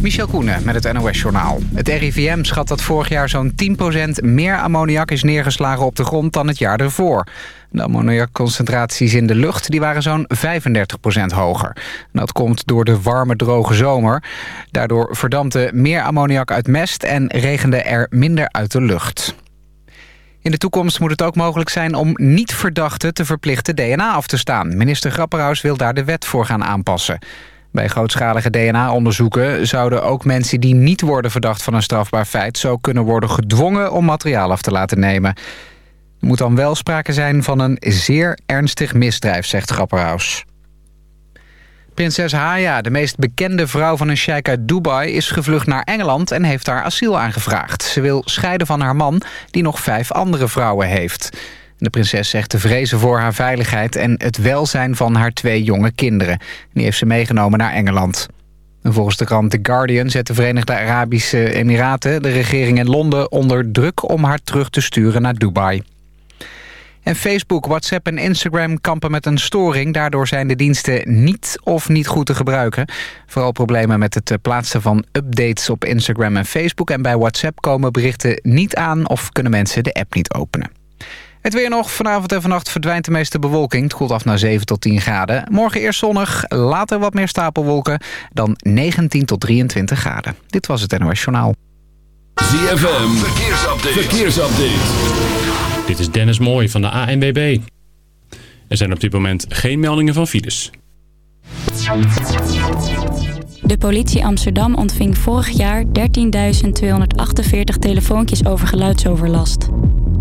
Michel Koenen met het NOS-journaal. Het RIVM schat dat vorig jaar zo'n 10% meer ammoniak is neergeslagen op de grond dan het jaar ervoor. De ammoniakconcentraties in de lucht die waren zo'n 35% hoger. Dat komt door de warme, droge zomer. Daardoor verdampte meer ammoniak uit mest en regende er minder uit de lucht. In de toekomst moet het ook mogelijk zijn om niet-verdachten te verplichten DNA af te staan. Minister Grapperhaus wil daar de wet voor gaan aanpassen. Bij grootschalige DNA-onderzoeken zouden ook mensen die niet worden verdacht van een strafbaar feit... zo kunnen worden gedwongen om materiaal af te laten nemen. Er moet dan wel sprake zijn van een zeer ernstig misdrijf, zegt Grapperhaus. Prinses Haya, de meest bekende vrouw van een sheik uit Dubai... is gevlucht naar Engeland en heeft daar asiel aangevraagd. Ze wil scheiden van haar man, die nog vijf andere vrouwen heeft. De prinses zegt te vrezen voor haar veiligheid... en het welzijn van haar twee jonge kinderen. Die heeft ze meegenomen naar Engeland. volgens de krant The Guardian zet de Verenigde Arabische Emiraten... de regering in Londen onder druk om haar terug te sturen naar Dubai. En Facebook, WhatsApp en Instagram kampen met een storing. Daardoor zijn de diensten niet of niet goed te gebruiken. Vooral problemen met het plaatsen van updates op Instagram en Facebook. En bij WhatsApp komen berichten niet aan of kunnen mensen de app niet openen. Het weer nog. Vanavond en vannacht verdwijnt de meeste bewolking. Het koelt af naar 7 tot 10 graden. Morgen eerst zonnig, later wat meer stapelwolken. Dan 19 tot 23 graden. Dit was het NOS Journaal. ZFM, verkeersupdate. verkeersupdate. Dit is Dennis Mooij van de ANWB. Er zijn op dit moment geen meldingen van files. De politie Amsterdam ontving vorig jaar 13.248 telefoontjes over geluidsoverlast.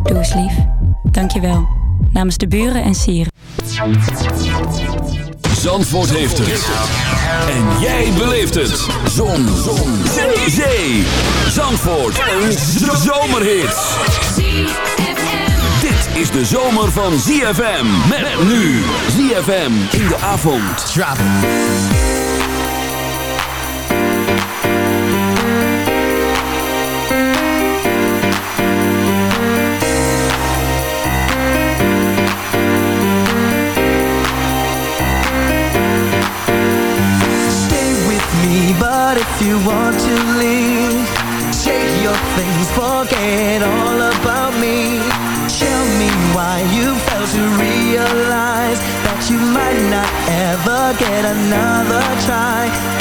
Doe eens lief. Dankjewel. Namens de buren en sieren. Zandvoort heeft het. En jij beleeft het. Zon. Zon. Zee. Zee. Zandvoort. Een zomerhit. Dit is de zomer van ZFM. Met nu. ZFM in de avond. Drop you want to leave Take your things, forget all about me. Tell me why you failed to realize That you might not ever get another try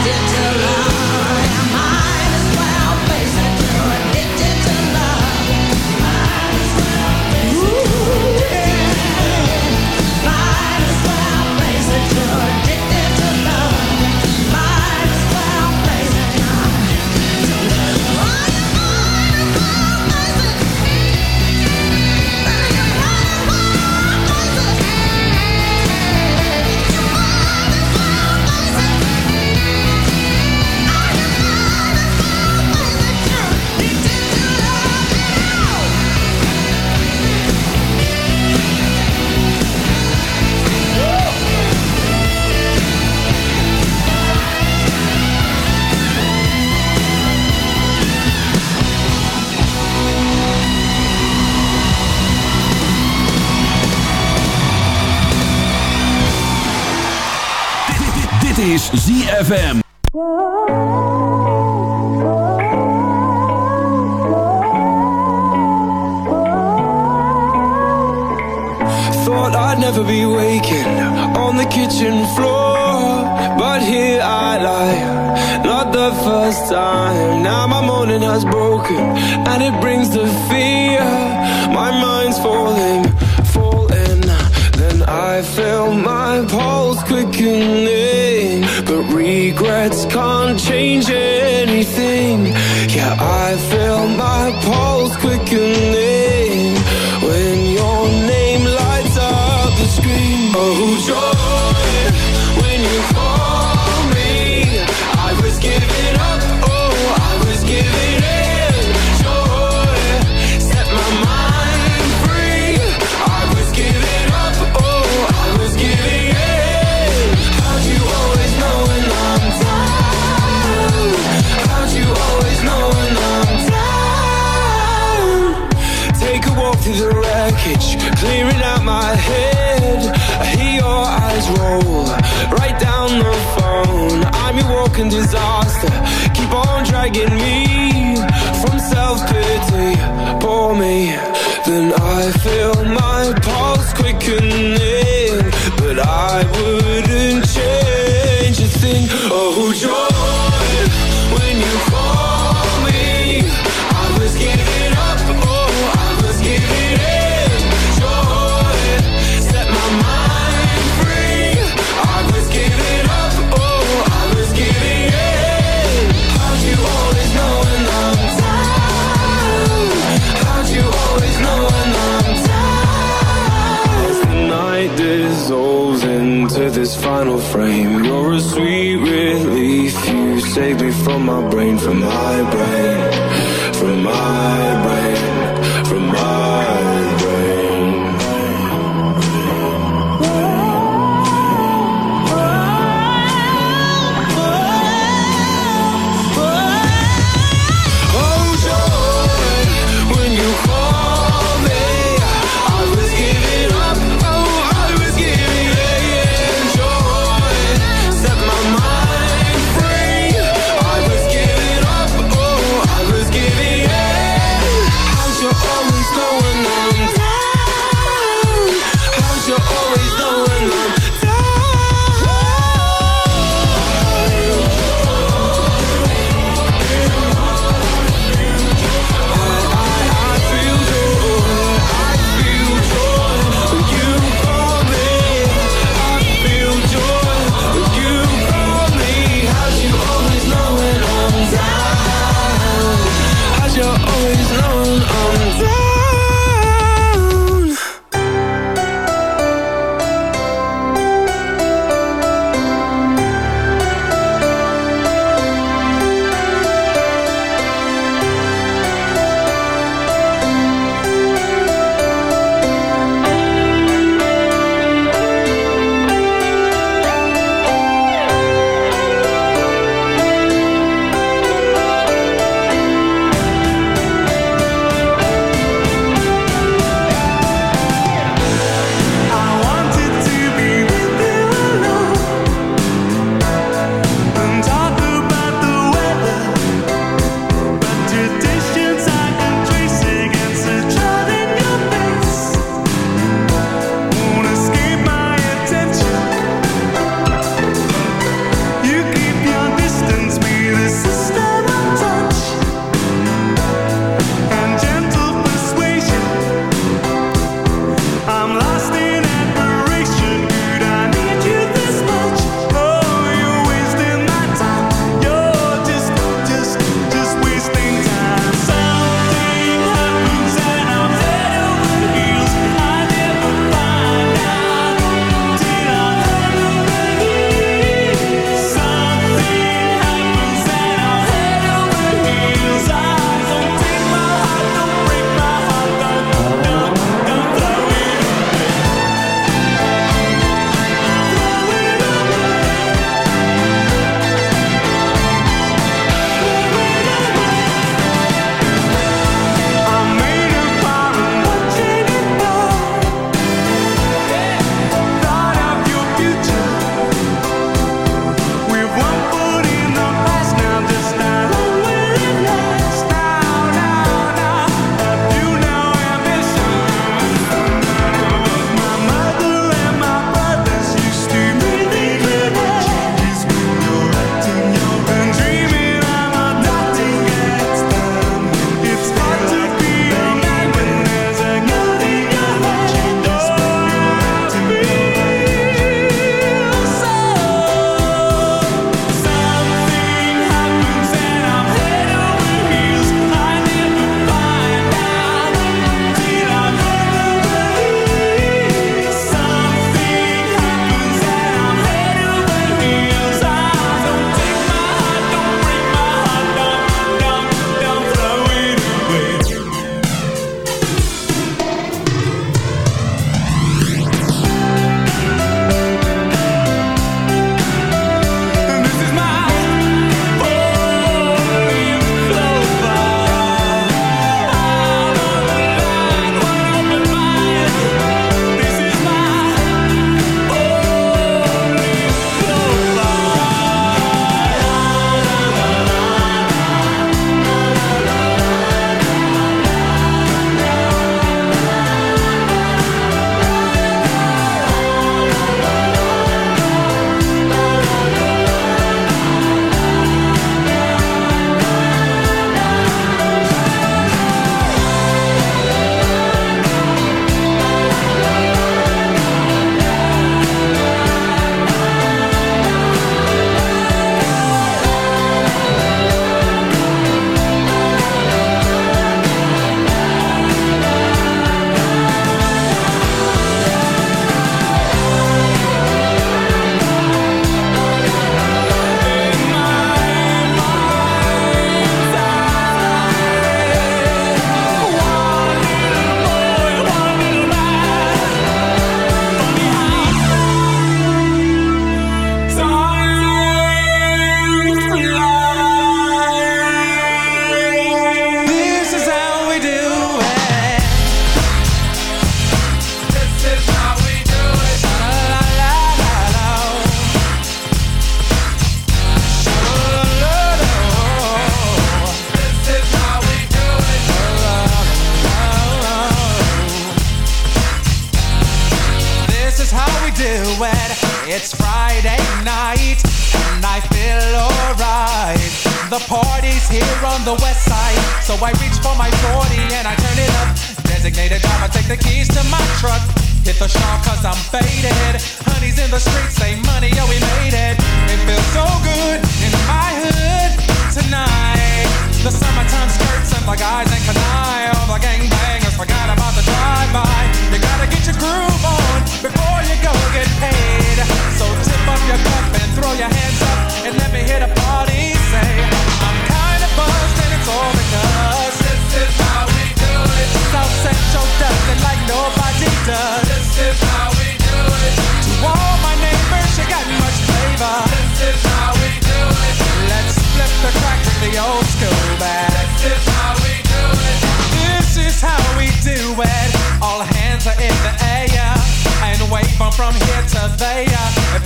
addicted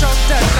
control the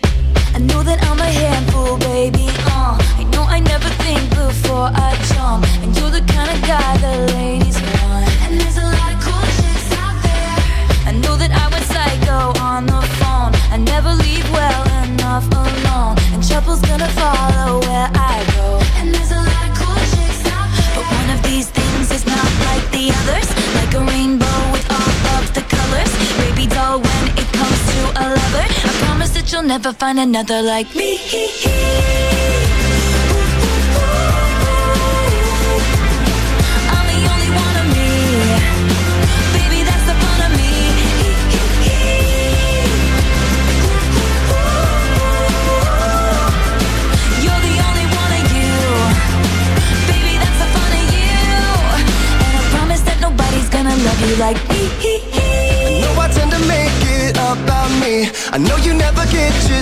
You like me. I know I tend to make it about me. I know you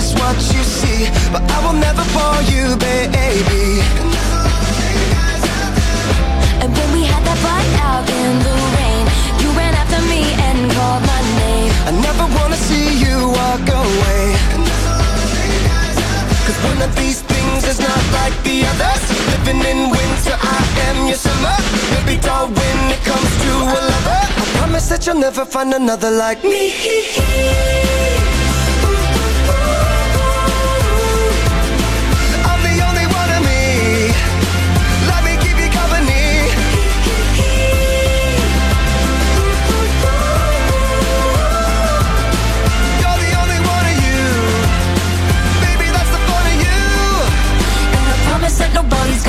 just what you see, but I will never fall you, baby. And when we had that fight out in the rain, you ran after me and called my name. I never wanna see you walk away. Cause one of these things is not like the others. Living in winter, I am your summer. Baby doll, when it comes to a lover, I promise that you'll never find another like me.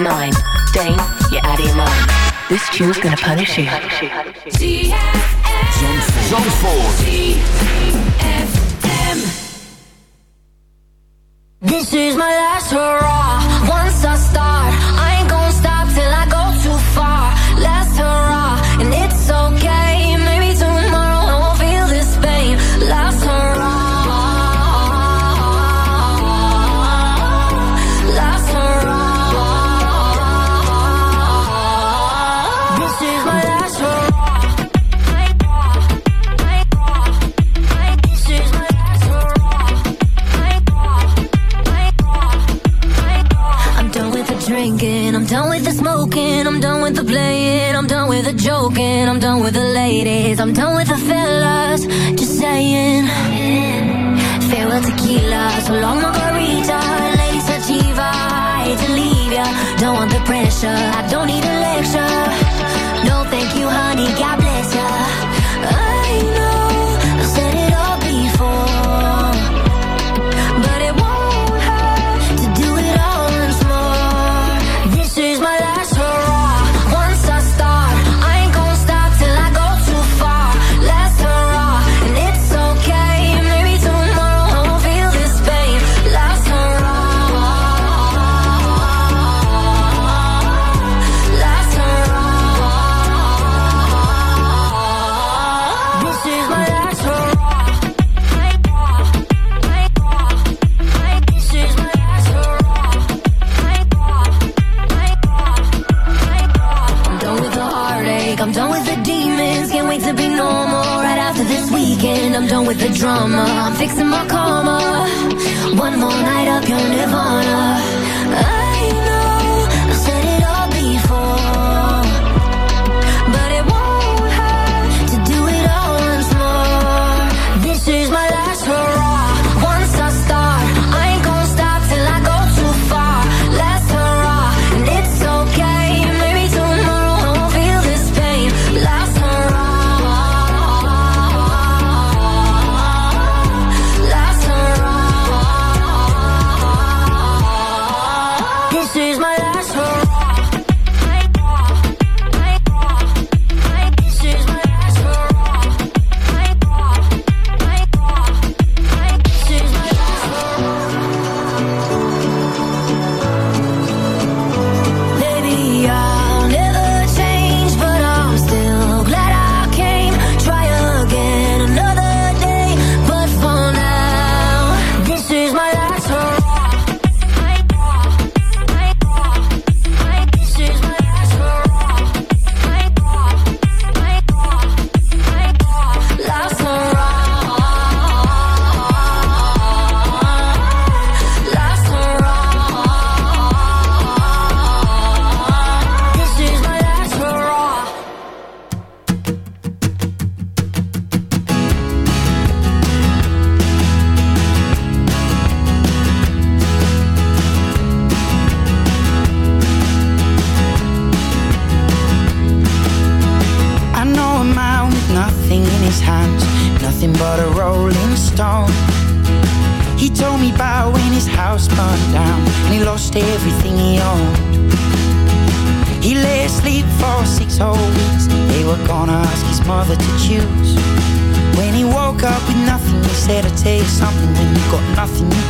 mine. Dane, you're out of your mind. This tune's gonna punish you. Zandvoort.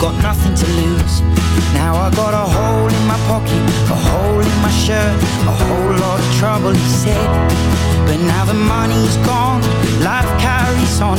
Got nothing to lose. Now I got a hole in my pocket, a hole in my shirt, a whole lot of trouble, he said. But now the money's gone, life carries on,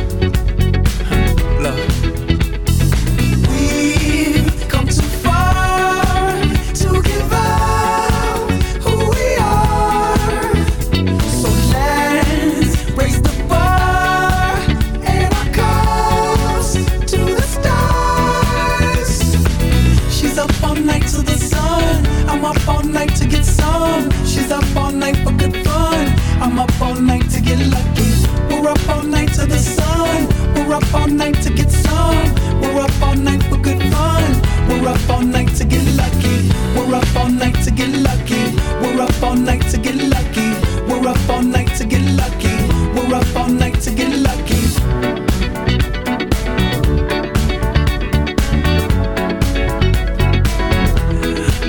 up all night to get some. We're up all night for good fun. We're up all night to get lucky. We're up all night to get lucky. We're up all night to get lucky. We're up all night to get lucky. We're up all night to get lucky.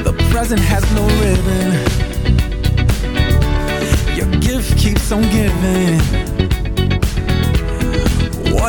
The present has no ribbon. Your gift keeps on giving.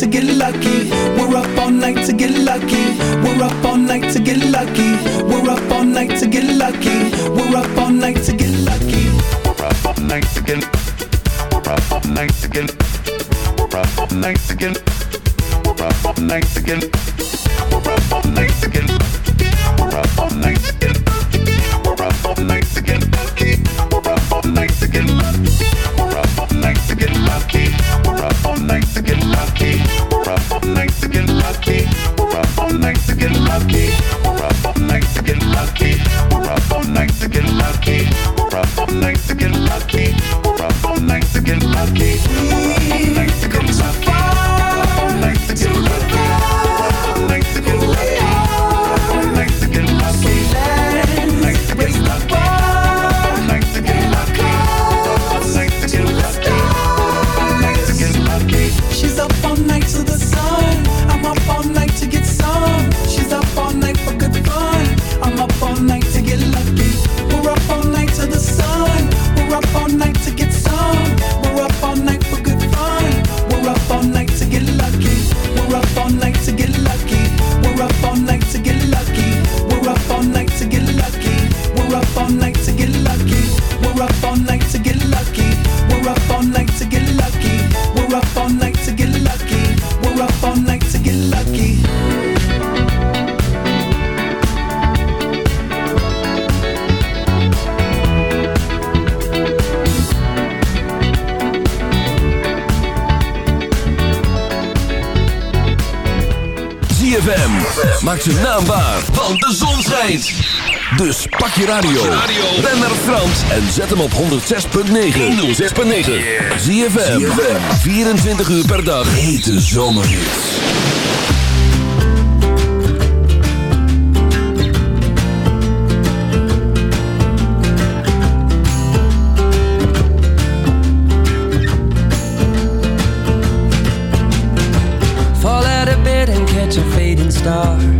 to get radio. Ben naar Frans en zet hem op 106.9. 106.9. Zie 24 uur per dag. Hete zomerhits. Fall out of bed and catch a fading star.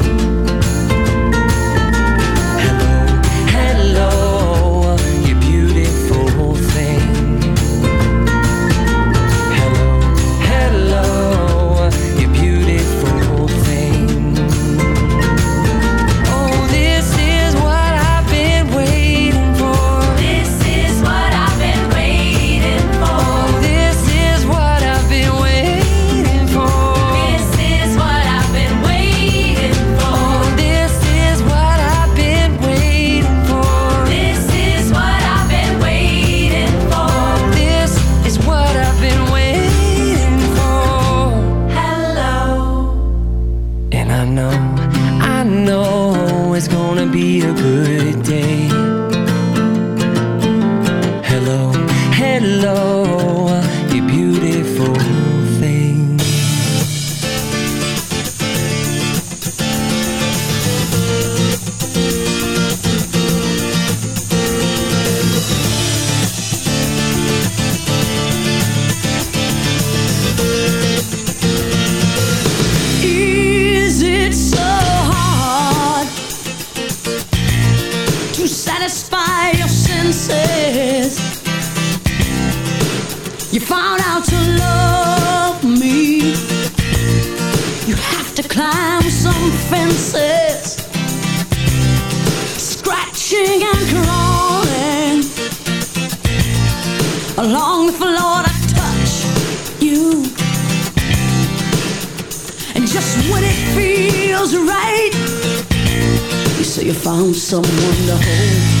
You found someone to hold.